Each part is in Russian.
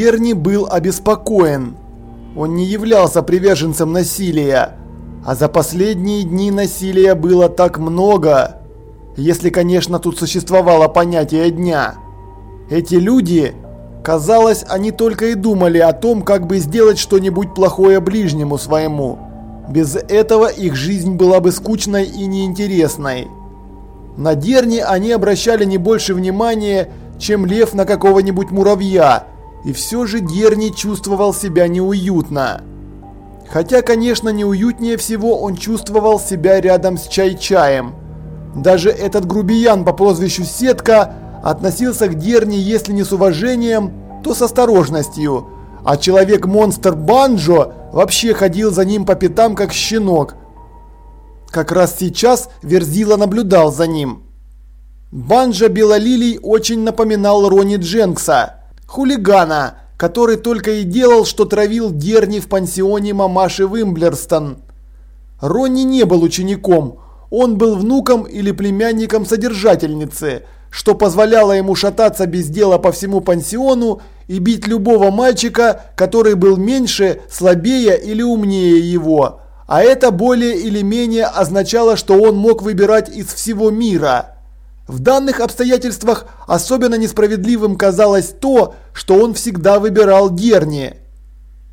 Дерни был обеспокоен. Он не являлся приверженцем насилия, а за последние дни насилия было так много, если, конечно, тут существовало понятие дня. Эти люди, казалось, они только и думали о том, как бы сделать что-нибудь плохое ближнему своему. Без этого их жизнь была бы скучной и неинтересной. На Дерни они обращали не больше внимания, чем лев на какого-нибудь муравья, и все же Дерни чувствовал себя неуютно. Хотя, конечно, неуютнее всего он чувствовал себя рядом с Чай-Чаем. Даже этот грубиян по прозвищу Сетка относился к Дерни, если не с уважением, то с осторожностью, а человек-монстр Банджо вообще ходил за ним по пятам, как щенок. Как раз сейчас Верзила наблюдал за ним. Банджо Белолилий очень напоминал Рони Дженкса, хулигана, который только и делал, что травил Дерни в пансионе мамаши Вимблерстон. Ронни не был учеником, он был внуком или племянником содержательницы, что позволяло ему шататься без дела по всему пансиону и бить любого мальчика, который был меньше, слабее или умнее его. А это более или менее означало, что он мог выбирать из всего мира. В данных обстоятельствах особенно несправедливым казалось то, что он всегда выбирал Дерни.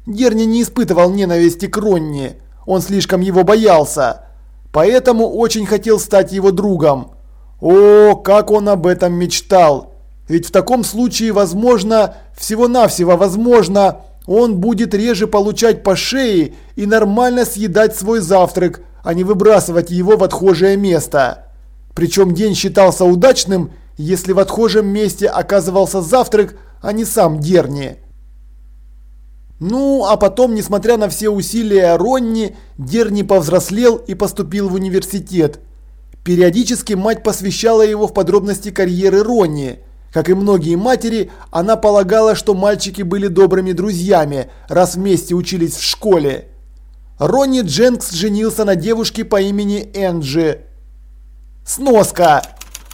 Дерни не испытывал ненависти к Ронни, он слишком его боялся, поэтому очень хотел стать его другом. О, как он об этом мечтал! Ведь в таком случае, возможно, всего-навсего возможно, он будет реже получать по шее и нормально съедать свой завтрак, а не выбрасывать его в отхожее место. Причем день считался удачным, если в отхожем месте оказывался завтрак, а не сам Дерни. Ну, а потом, несмотря на все усилия Ронни, Дерни повзрослел и поступил в университет. Периодически мать посвящала его в подробности карьеры Ронни. Как и многие матери, она полагала, что мальчики были добрыми друзьями, раз вместе учились в школе. Ронни Дженкс женился на девушке по имени Энджи. Сноска,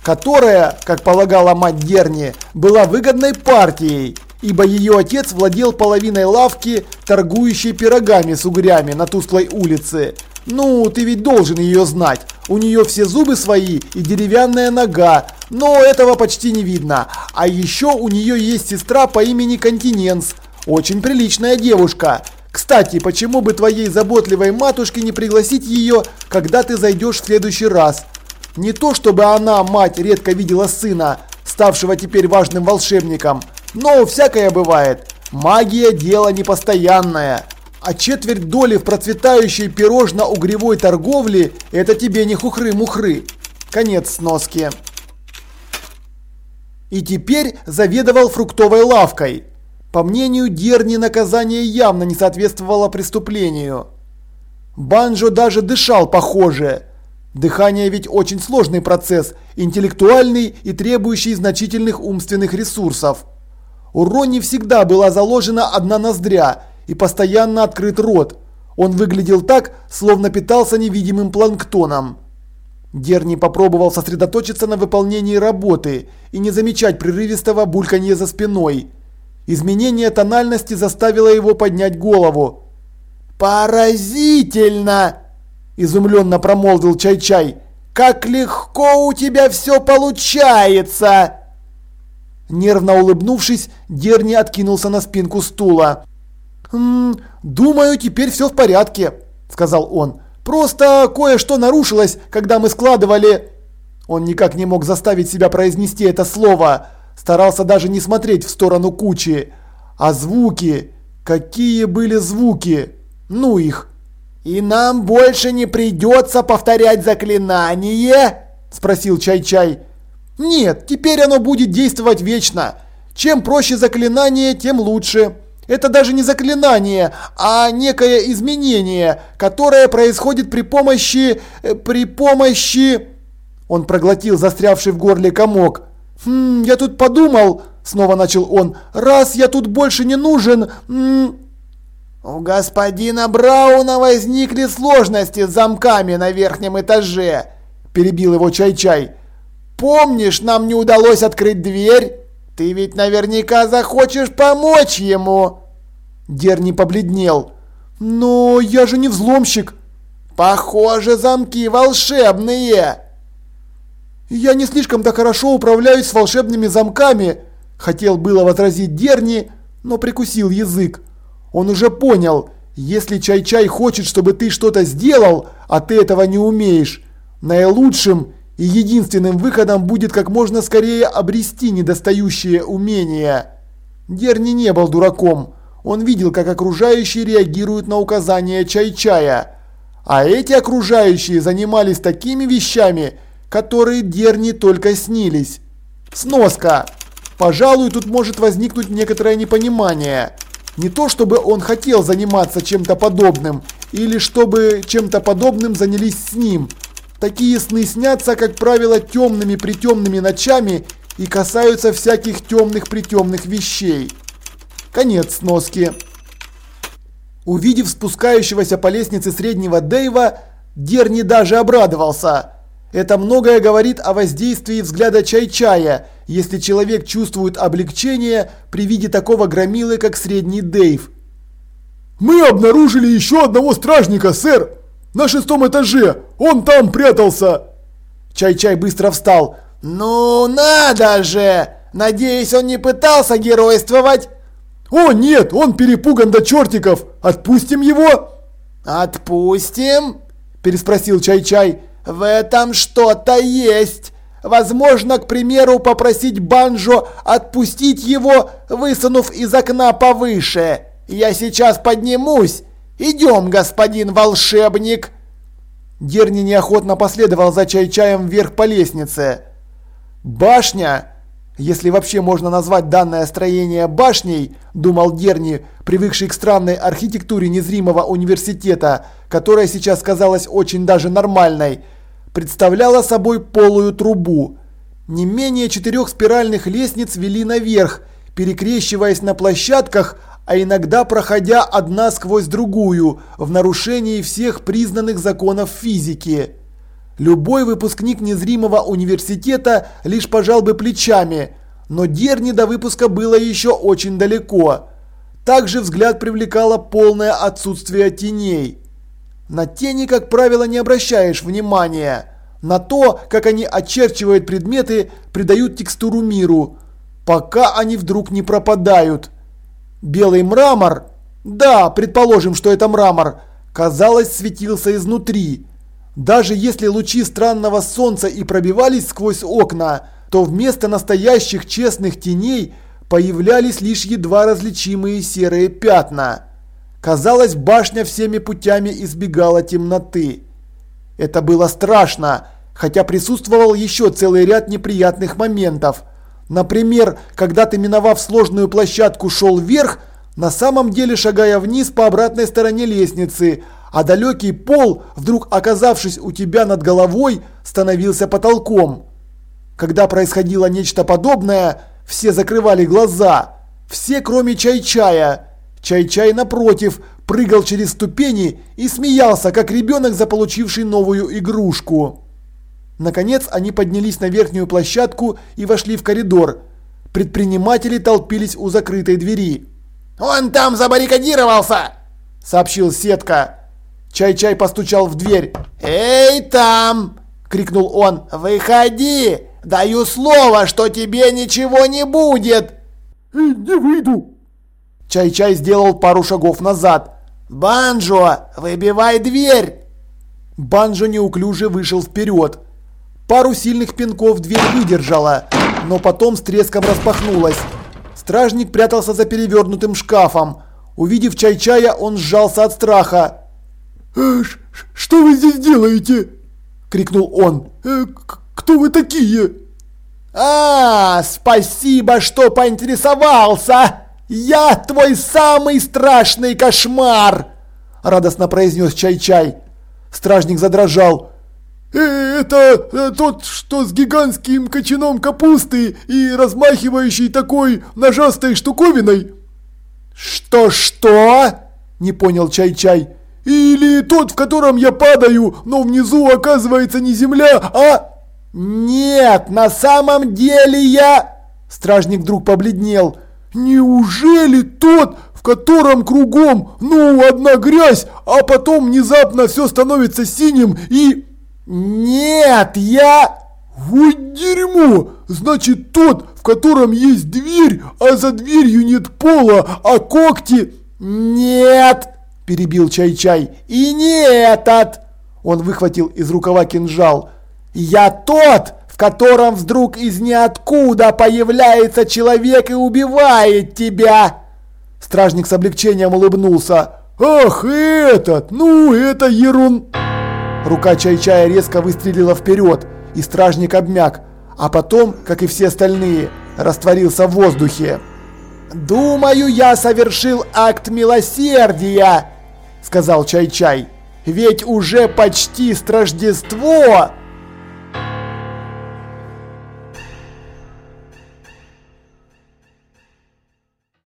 которая, как полагала мать Дерни, была выгодной партией, ибо ее отец владел половиной лавки, торгующей пирогами с угрями на тусклой улице. Ну, ты ведь должен ее знать. У нее все зубы свои и деревянная нога, но этого почти не видно. А еще у нее есть сестра по имени Континенс. Очень приличная девушка. Кстати, почему бы твоей заботливой матушке не пригласить ее, когда ты зайдешь в следующий раз? Не то чтобы она, мать, редко видела сына, ставшего теперь важным волшебником, но всякое бывает. Магия – дело непостоянное. А четверть доли в процветающей пирожно-угревой торговле – это тебе не хухры-мухры. Конец сноски. И теперь заведовал фруктовой лавкой. По мнению Дерни, наказание явно не соответствовало преступлению. Банджо даже дышал похоже – Дыхание ведь очень сложный процесс, интеллектуальный и требующий значительных умственных ресурсов. У Ронни всегда была заложена одна ноздря и постоянно открыт рот. Он выглядел так, словно питался невидимым планктоном. Дерни попробовал сосредоточиться на выполнении работы и не замечать прерывистого бульканья за спиной. Изменение тональности заставило его поднять голову. «Поразительно!» Изумленно промолвил Чай-Чай. «Как легко у тебя все получается!» Нервно улыбнувшись, Дерни откинулся на спинку стула. «М «Думаю, теперь все в порядке», – сказал он. «Просто кое-что нарушилось, когда мы складывали...» Он никак не мог заставить себя произнести это слово. Старался даже не смотреть в сторону кучи. А звуки... Какие были звуки? Ну их! «И нам больше не придется повторять заклинание?» – спросил Чай-Чай. «Нет, теперь оно будет действовать вечно. Чем проще заклинание, тем лучше. Это даже не заклинание, а некое изменение, которое происходит при помощи... Э, при помощи...» Он проглотил застрявший в горле комок. «Хм, я тут подумал...» – снова начал он. «Раз я тут больше не нужен...» «У господина Брауна возникли сложности с замками на верхнем этаже», – перебил его Чай-Чай. «Помнишь, нам не удалось открыть дверь? Ты ведь наверняка захочешь помочь ему!» Дерни побледнел. «Но я же не взломщик!» «Похоже, замки волшебные!» «Я не слишком-то хорошо управляюсь с волшебными замками!» Хотел было возразить Дерни, но прикусил язык. Он уже понял, если Чай-Чай хочет, чтобы ты что-то сделал, а ты этого не умеешь, наилучшим и единственным выходом будет как можно скорее обрести недостающие умения. Дерни не был дураком. Он видел, как окружающие реагируют на указания Чай-Чая. А эти окружающие занимались такими вещами, которые Дерни только снились. Сноска. Пожалуй, тут может возникнуть некоторое непонимание. Не то чтобы он хотел заниматься чем-то подобным, или чтобы чем-то подобным занялись с ним. Такие сны снятся, как правило, темными притемными ночами и касаются всяких темных притемных вещей. Конец сноски. Увидев спускающегося по лестнице среднего Дэйва, Дерни даже обрадовался. Это многое говорит о воздействии взгляда Чай-Чая, если человек чувствует облегчение при виде такого громилы, как средний Дэйв. «Мы обнаружили еще одного стражника, сэр! На шестом этаже! Он там прятался!» Чай-Чай быстро встал. «Ну надо же! Надеюсь, он не пытался геройствовать?» «О нет, он перепуган до чертиков! Отпустим его?» «Отпустим?» – переспросил Чай-Чай. В этом что-то есть. Возможно, к примеру, попросить Банжо отпустить его, высунув из окна повыше. Я сейчас поднимусь. Идем, господин волшебник. Дерни неохотно последовал за чай-чаем вверх по лестнице. Башня если вообще можно назвать данное строение башней, думал Дерни, привыкший к странной архитектуре незримого университета, которая сейчас казалась очень даже нормальной, представляла собой полую трубу. Не менее четырех спиральных лестниц вели наверх, перекрещиваясь на площадках, а иногда проходя одна сквозь другую, в нарушении всех признанных законов физики. Любой выпускник незримого университета лишь пожал бы плечами, но Дерни до выпуска было еще очень далеко. Также взгляд привлекало полное отсутствие теней. На тени, как правило, не обращаешь внимания. На то, как они очерчивают предметы, придают текстуру миру, пока они вдруг не пропадают. Белый мрамор, да, предположим, что это мрамор, казалось, светился изнутри. Даже если лучи странного солнца и пробивались сквозь окна, то вместо настоящих честных теней появлялись лишь едва различимые серые пятна. Казалось, башня всеми путями избегала темноты. Это было страшно, хотя присутствовал еще целый ряд неприятных моментов. Например, когда ты, миновав сложную площадку, шел вверх, на самом деле шагая вниз по обратной стороне лестницы – а далекий пол, вдруг оказавшись у тебя над головой, становился потолком. Когда происходило нечто подобное, все закрывали глаза. Все, кроме Чай-Чая. Чай-Чай, напротив, прыгал через ступени и смеялся, как ребенок, заполучивший новую игрушку. Наконец они поднялись на верхнюю площадку и вошли в коридор. Предприниматели толпились у закрытой двери. «Он там забаррикадировался!» – сообщил Сетка. Чай-чай постучал в дверь. «Эй, там!» – крикнул он. «Выходи! Даю слово, что тебе ничего не будет!» «Не выйду!» Чай-чай сделал пару шагов назад. «Банджо, выбивай дверь!» Банджо неуклюже вышел вперед. Пару сильных пинков дверь выдержала, но потом с треском распахнулась. Стражник прятался за перевернутым шкафом. Увидев чай-чая, он сжался от страха. «Э, «Что вы здесь делаете?» – крикнул он. «Э, «Кто вы такие?» «А, спасибо, что поинтересовался! Я твой самый страшный кошмар!» – радостно произнес Чай-Чай. Стражник задрожал. «Э, «Это э, тот, что с гигантским кочаном капусты и размахивающий такой ножастой штуковиной?» «Что-что?» – не понял Чай-Чай. Или тот, в котором я падаю, но внизу оказывается не земля, а... Нет, на самом деле я... Стражник вдруг побледнел. «Неужели тот, в котором кругом, ну, одна грязь, а потом внезапно все становится синим и...» «Нет, я...» «Вот дерьмо! Значит, тот, в котором есть дверь, а за дверью нет пола, а когти...» «Нет!» – перебил Чай-Чай. «И не этот!» Он выхватил из рукава кинжал. «Я тот, в котором вдруг из ниоткуда появляется человек и убивает тебя!» Стражник с облегчением улыбнулся. «Ах, этот! Ну, это ерун...» Рука Чай-Чая резко выстрелила вперед, и стражник обмяк, а потом, как и все остальные, растворился в воздухе. «Думаю, я совершил акт милосердия», — сказал Чай-Чай. «Ведь уже почти Страждество!»